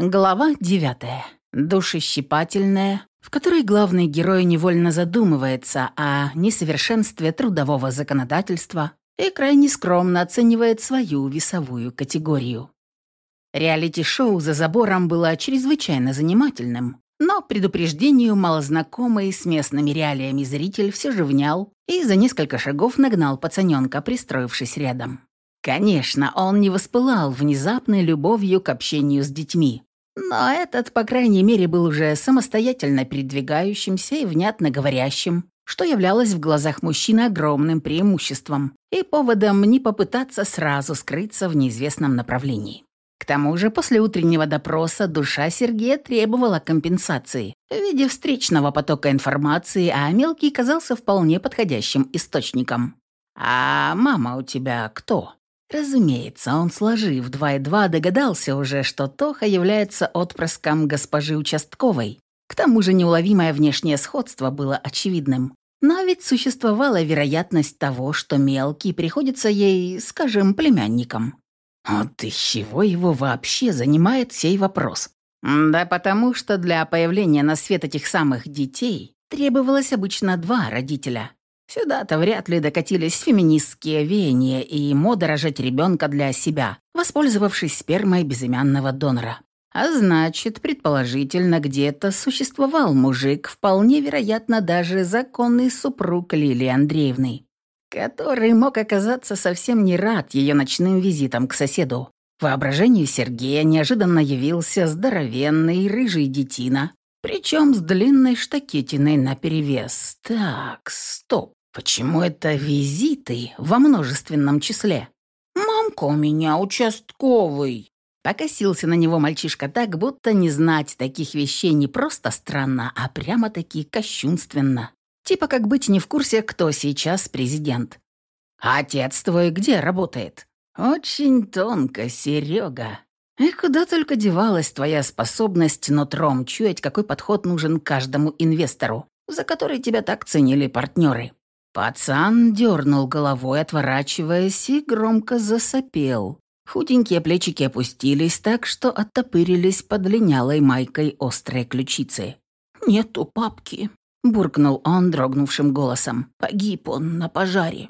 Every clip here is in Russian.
Глава девятая. Душещипательная, в которой главный герой невольно задумывается о несовершенстве трудового законодательства и крайне скромно оценивает свою весовую категорию. Реалити-шоу «За забором» было чрезвычайно занимательным, но предупреждению малознакомый с местными реалиями зритель все же внял и за несколько шагов нагнал пацаненка, пристроившись рядом. Конечно, он не воспылал внезапной любовью к общению с детьми, но этот, по крайней мере, был уже самостоятельно передвигающимся и внятно говорящим, что являлось в глазах мужчины огромным преимуществом и поводом не попытаться сразу скрыться в неизвестном направлении. К тому же после утреннего допроса душа Сергея требовала компенсации в виде встречного потока информации, а мелкий казался вполне подходящим источником. «А мама у тебя кто?» Разумеется, он, сложив два и два, догадался уже, что Тоха является отпрыском госпожи участковой. К тому же неуловимое внешнее сходство было очевидным. Но ведь существовала вероятность того, что мелкий приходится ей, скажем, племянником. Вот из чего его вообще занимает сей вопрос? Да потому что для появления на свет этих самых детей требовалось обычно два родителя. Сюда-то вряд ли докатились феминистские веяния и мода рожать ребенка для себя, воспользовавшись спермой безымянного донора. А значит, предположительно, где-то существовал мужик, вполне вероятно, даже законный супруг Лилии Андреевны, который мог оказаться совсем не рад ее ночным визитам к соседу. Воображению Сергея неожиданно явился здоровенный рыжий детина, причем с длинной штакетиной наперевес. Так, стоп. Почему это визиты во множественном числе? «Мамка у меня участковый!» Покосился на него мальчишка так, будто не знать таких вещей не просто странно, а прямо-таки кощунственно. Типа как быть не в курсе, кто сейчас президент. «А отец твой где работает?» «Очень тонко, Серега. И куда только девалась твоя способность нутром чуять, какой подход нужен каждому инвестору, за который тебя так ценили партнеры. Пацан дернул головой, отворачиваясь, и громко засопел. Худенькие плечики опустились так, что оттопырились под линялой майкой острые ключицы. «Нету папки», — буркнул он дрогнувшим голосом. «Погиб он на пожаре».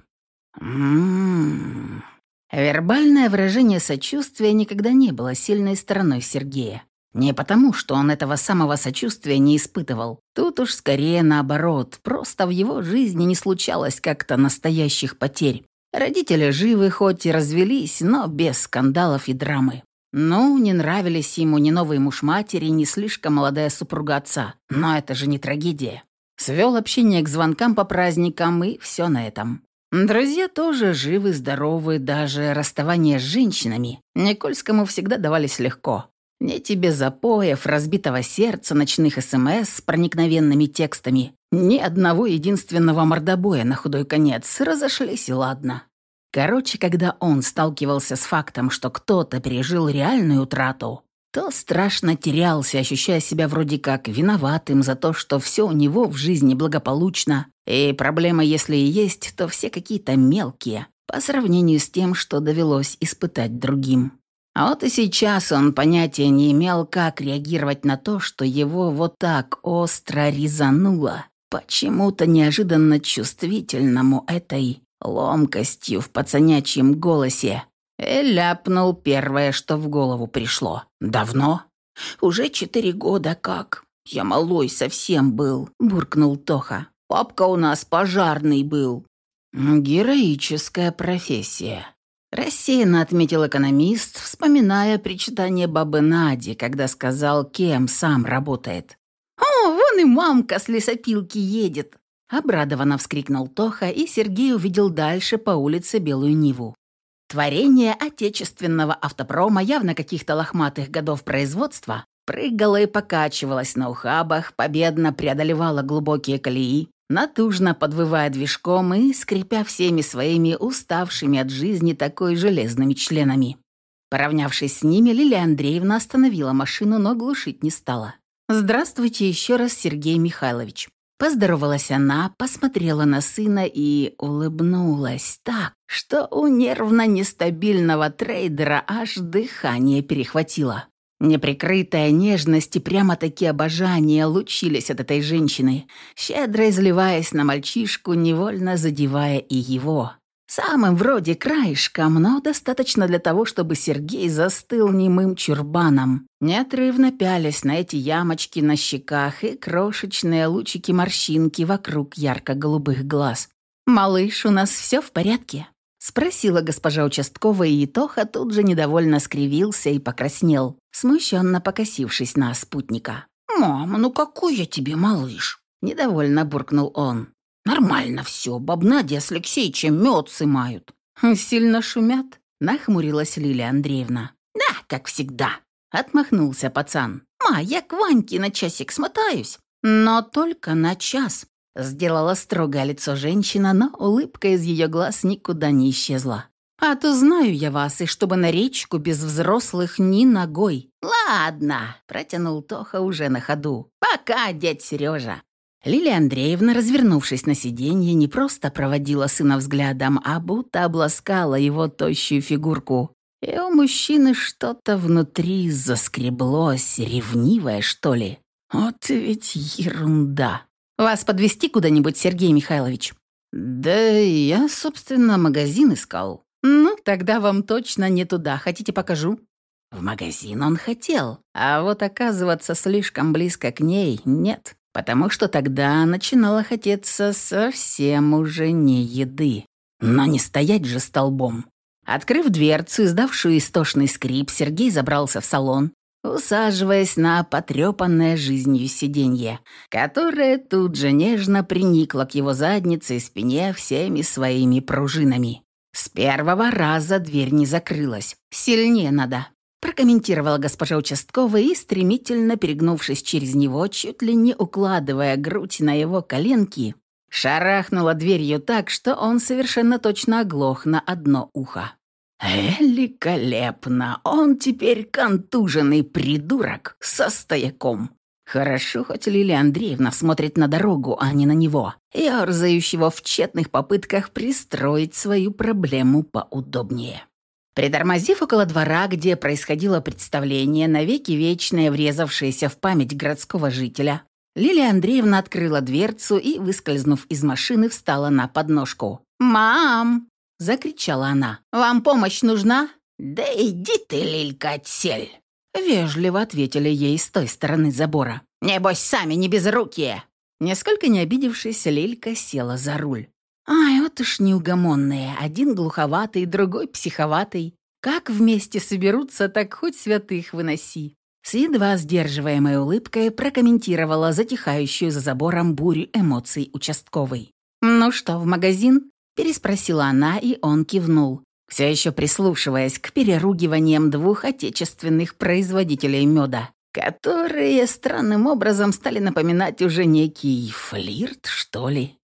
«М-м-м». Вербальное выражение сочувствия никогда не было сильной стороной Сергея. Не потому, что он этого самого сочувствия не испытывал. Тут уж скорее наоборот. Просто в его жизни не случалось как-то настоящих потерь. Родители живы, хоть и развелись, но без скандалов и драмы. Ну, не нравились ему ни новый муж матери, ни слишком молодая супруга отца. Но это же не трагедия. Свел общение к звонкам по праздникам, и все на этом. Друзья тоже живы, здоровы, даже расставание с женщинами Никольскому всегда давались легко. Ни тебе запоев, разбитого сердца, ночных СМС с проникновенными текстами, ни одного единственного мордобоя на худой конец. Разошлись и ладно. Короче, когда он сталкивался с фактом, что кто-то пережил реальную утрату, то страшно терялся, ощущая себя вроде как виноватым за то, что все у него в жизни благополучно, и проблемы, если и есть, то все какие-то мелкие, по сравнению с тем, что довелось испытать другим. А вот и сейчас он понятия не имел, как реагировать на то, что его вот так остро резануло, почему-то неожиданно чувствительному этой ломкостью в пацанячьем голосе. И ляпнул первое, что в голову пришло. «Давно?» «Уже четыре года как. Я малой совсем был», — буркнул Тоха. «Папка у нас пожарный был». «Героическая профессия», Рассеянно отметил экономист, вспоминая причитание бабы Нади, когда сказал, кем сам работает. «О, вон и мамка с лесопилки едет!» Обрадованно вскрикнул Тоха, и Сергей увидел дальше по улице Белую Ниву. Творение отечественного автопрома, явно каких-то лохматых годов производства, прыгало и покачивалось на ухабах, победно преодолевало глубокие колеи, натужно подвывая движком и скрипя всеми своими уставшими от жизни такой железными членами. Поравнявшись с ними, Лилия Андреевна остановила машину, но глушить не стала. «Здравствуйте еще раз, Сергей Михайлович». Поздоровалась она, посмотрела на сына и улыбнулась так, что у нервно-нестабильного трейдера аж дыхание перехватило. Неприкрытая нежность и прямо-таки обожание лучились от этой женщины, щедро изливаясь на мальчишку, невольно задевая и его. Самым вроде краешком, но достаточно для того, чтобы Сергей застыл немым чурбаном, неотрывно пялясь на эти ямочки на щеках и крошечные лучики-морщинки вокруг ярко-голубых глаз. «Малыш, у нас все в порядке?» — спросила госпожа участковая, и Тоха тут же недовольно скривился и покраснел, смущенно покосившись на спутника. «Мама, ну какой я тебе малыш?» — недовольно буркнул он. «Нормально все, баб Надя с Алексеичем мед сымают». «Сильно шумят?» — нахмурилась Лилия Андреевна. «Да, как всегда», — отмахнулся пацан. «Ма, я к Ваньке на часик смотаюсь, но только на час». Сделала строгое лицо женщина, но улыбка из ее глаз никуда не исчезла. «А то знаю я вас, и чтобы на речку без взрослых ни ногой». «Ладно», — протянул Тоха уже на ходу. «Пока, дядь Сережа». Лилия Андреевна, развернувшись на сиденье, не просто проводила сына взглядом, а будто обласкала его тощую фигурку. И у мужчины что-то внутри заскреблось, ревнивое, что ли. Вот ведь ерунда. «Вас подвести куда-нибудь, Сергей Михайлович?» «Да я, собственно, магазин искал». «Ну, тогда вам точно не туда. Хотите, покажу?» В магазин он хотел, а вот оказываться слишком близко к ней нет потому что тогда начинало хотеться совсем уже не еды. Но не стоять же столбом. Открыв дверцу, издавшую истошный скрип, Сергей забрался в салон, усаживаясь на потрепанное жизнью сиденье, которое тут же нежно приникло к его заднице и спине всеми своими пружинами. С первого раза дверь не закрылась. Сильнее надо прокомментировала госпожа участковая и, стремительно перегнувшись через него, чуть ли не укладывая грудь на его коленки, шарахнула дверью так, что он совершенно точно оглох на одно ухо. «Великолепно! Он теперь контуженный придурок со стояком!» Хорошо, хоть Лилия Андреевна смотрит на дорогу, а не на него, ерзающего в тщетных попытках пристроить свою проблему поудобнее. Притормозив около двора, где происходило представление, навеки вечное, врезавшееся в память городского жителя, Лилия Андреевна открыла дверцу и, выскользнув из машины, встала на подножку. «Мам!» — закричала она. «Вам помощь нужна?» «Да иди ты, Лилька, отсель!» Вежливо ответили ей с той стороны забора. «Небось, сами не безрукие!» Несколько не обидевшись, Лилька села за руль. Ай, вот уж неугомонные. Один глуховатый, другой психоватый. Как вместе соберутся, так хоть святых выноси. С едва сдерживаемой улыбкой прокомментировала затихающую за забором бурю эмоций участковый. «Ну что, в магазин?» – переспросила она, и он кивнул, все еще прислушиваясь к переругиваниям двух отечественных производителей меда, которые странным образом стали напоминать уже некий флирт, что ли.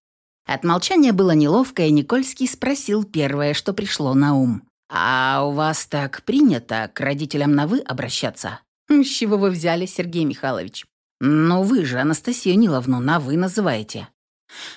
От молчания было неловко, и Никольский спросил первое, что пришло на ум. «А у вас так принято к родителям на «вы» обращаться?» «С чего вы взяли, Сергей Михайлович?» «Ну вы же Анастасию Ниловну на «вы» называете».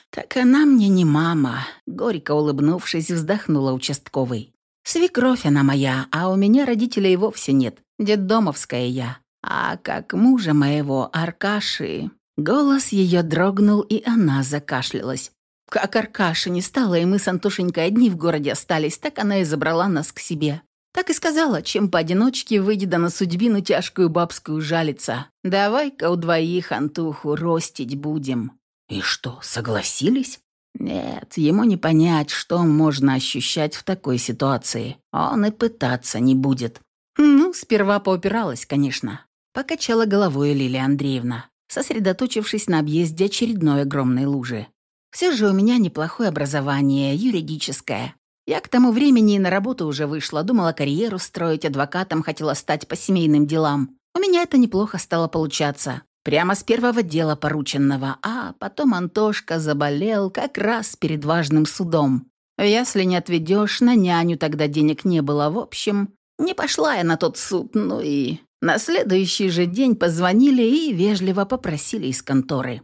«Так она мне не мама», — горько улыбнувшись, вздохнула участковый. «Свекровь она моя, а у меня родителей вовсе нет. Детдомовская я. А как мужа моего, Аркаши...» Голос ее дрогнул, и она закашлялась. Как Аркаша не стало, и мы с Антошенькой одни в городе остались, так она и забрала нас к себе. Так и сказала, чем поодиночке выйдет на судьбину тяжкую бабскую жалиться. Давай-ка у двоих Антуху ростить будем. И что, согласились? Нет, ему не понять, что можно ощущать в такой ситуации. Он и пытаться не будет. Ну, сперва поупиралась, конечно. Покачала головой Лилия Андреевна, сосредоточившись на объезде очередной огромной лужи. Все же у меня неплохое образование, юридическое. Я к тому времени и на работу уже вышла, думала карьеру строить, адвокатом хотела стать по семейным делам. У меня это неплохо стало получаться. Прямо с первого дела порученного, а потом Антошка заболел как раз перед важным судом. Если не отведешь, на няню тогда денег не было. В общем, не пошла я на тот суд, ну и... На следующий же день позвонили и вежливо попросили из конторы.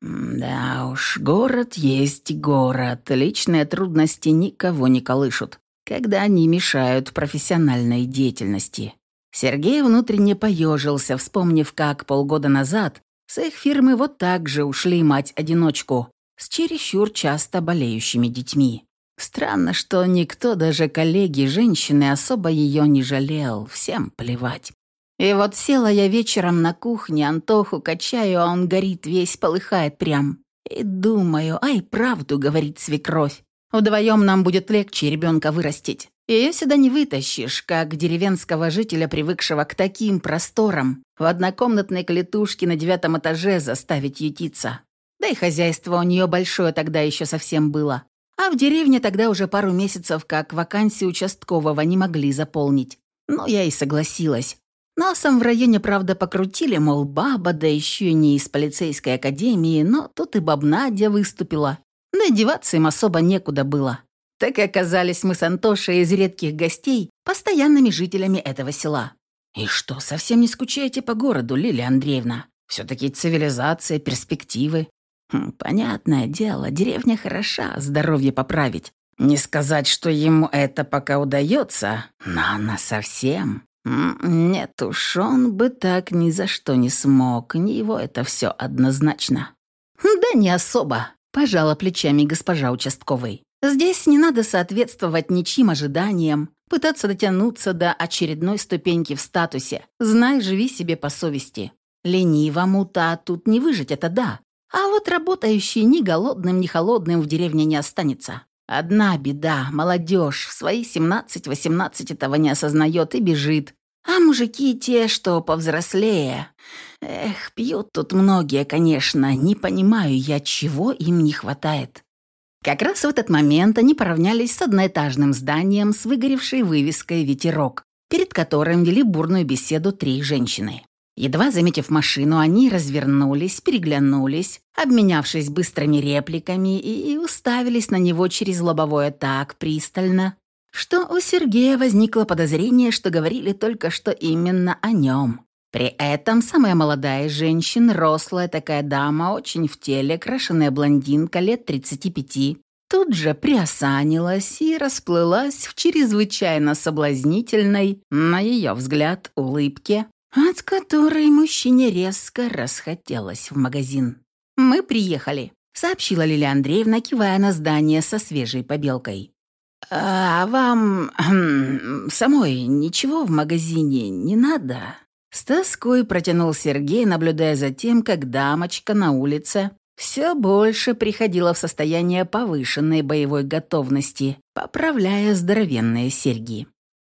«Да уж, город есть город. Личные трудности никого не колышут, когда они мешают профессиональной деятельности». Сергей внутренне поежился, вспомнив, как полгода назад с их фирмы вот так же ушли мать-одиночку с чересчур часто болеющими детьми. Странно, что никто, даже коллеги женщины, особо ее не жалел, всем плевать. И вот села я вечером на кухне, Антоху качаю, а он горит весь, полыхает прям. И думаю, ай, правду говорит свекровь. Вдвоем нам будет легче ребенка вырастить. Ее сюда не вытащишь, как деревенского жителя, привыкшего к таким просторам, в однокомнатной клетушке на девятом этаже заставить ютиться. Да и хозяйство у нее большое тогда еще совсем было. А в деревне тогда уже пару месяцев как вакансии участкового не могли заполнить. Ну, я и согласилась. Носом в районе, правда, покрутили, мол, баба, да еще и не из полицейской академии, но тут и бабнадя выступила. Да деваться им особо некуда было. Так и оказались мы с Антошей из редких гостей постоянными жителями этого села. «И что, совсем не скучаете по городу, Лилия Андреевна? Все-таки цивилизация, перспективы». Хм, «Понятное дело, деревня хороша, здоровье поправить. Не сказать, что ему это пока удается, но на совсем. Нет уж, он бы так ни за что не смог, не его это все однозначно». «Да не особо», – пожала плечами госпожа участковой. «Здесь не надо соответствовать ничьим ожиданиям, пытаться дотянуться до очередной ступеньки в статусе. Знай, живи себе по совести. Ленивому-то тут не выжить, это да. А вот работающий ни голодным, ни холодным в деревне не останется. Одна беда, молодежь в свои 17-18 этого не осознает и бежит. А мужики те, что повзрослее. Эх, пьют тут многие, конечно, не понимаю я, чего им не хватает. Как раз в этот момент они поравнялись с одноэтажным зданием с выгоревшей вывеской «Ветерок», перед которым вели бурную беседу три женщины. Едва заметив машину, они развернулись, переглянулись, обменявшись быстрыми репликами и уставились на него через лобовое так пристально, что у Сергея возникло подозрение, что говорили только что именно о нем. При этом самая молодая женщина, рослая такая дама, очень в теле, крашеная блондинка лет 35, тут же приосанилась и расплылась в чрезвычайно соблазнительной, на ее взгляд, улыбке, от которой мужчине резко расхотелось в магазин. «Мы приехали», — сообщила Лилия Андреевна, кивая на здание со свежей побелкой. «А вам самой ничего в магазине не надо?» С тоской протянул Сергей, наблюдая за тем, как дамочка на улице все больше приходила в состояние повышенной боевой готовности, поправляя здоровенные серьги.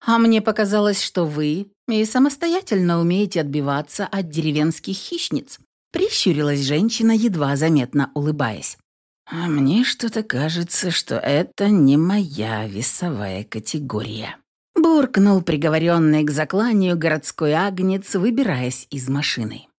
«А мне показалось, что вы и самостоятельно умеете отбиваться от деревенских хищниц», прищурилась женщина, едва заметно улыбаясь. «А мне что-то кажется, что это не моя весовая категория». Буркнул приговоренный к закланию городской агнец, выбираясь из машины.